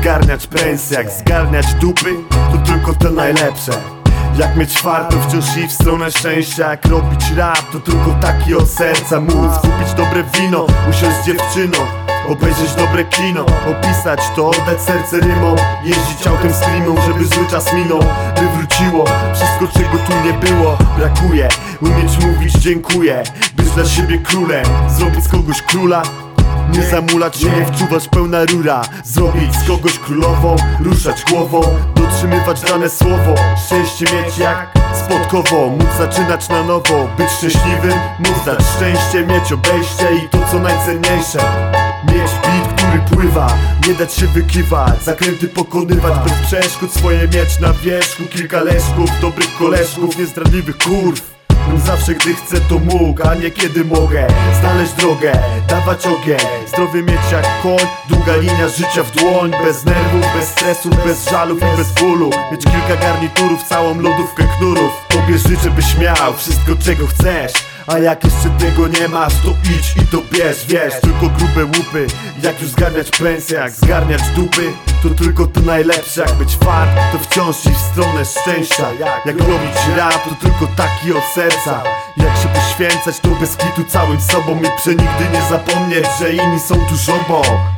zgarniać pensje Jak zgarniać dupy, to tylko te najlepsze. Jak mieć farto wciąż i w stronę szczęścia. Jak robić rap to tylko taki od serca. Móc kupić dobre wino, usiąść z dziewczyną Obejrzeć dobre kino, opisać to, oddać serce rymom. Jeździć autem klimą, żeby zły czas minął. By wróciło wszystko czego tu nie było. Brakuje, umieć mówić dziękuję. Być dla siebie królem, zrobić z kogoś króla nie zamulać się, nie wczuwać pełna rura. Zrobić z kogoś królową, ruszać głową Dotrzymywać dane słowo. Szczęście mieć jak spotkowo Móc zaczynać na nowo. Być szczęśliwym, móc dać szczęście Mieć obejście i to co najcenniejsze. Mieć beat, który pływa Nie dać się wykiwać Zakręty pokonywać bez przeszkód Swoje mieć na wierzchu. Kilka leszków, dobrych koleżków Niezdradliwych kurw. Bym zawsze gdy chcę to mógł, a nie kiedy mogę. Znaleźć drogę, dawać ogień. Mieć jak koń, długa linia życia w dłoń. Bez nerwów, bez stresu, bez żalów i bez bólu. Mieć kilka garniturów, całą lodówkę knurów. Tobie życzę byś miał wszystko czego chcesz a jak jeszcze tego nie masz, to idź i to bierz, wiesz. Tylko grube łupy, jak już zgarniać pensję, jak zgarniać dupy To tylko to najlepsze, jak być fart, to wciąż iść w stronę szczęścia. Jak robić rap, to tylko taki od serca. Jak się poświęcać, to bez kitu całym sobą I przenigdy nie zapomnieć, że inni są tuż obok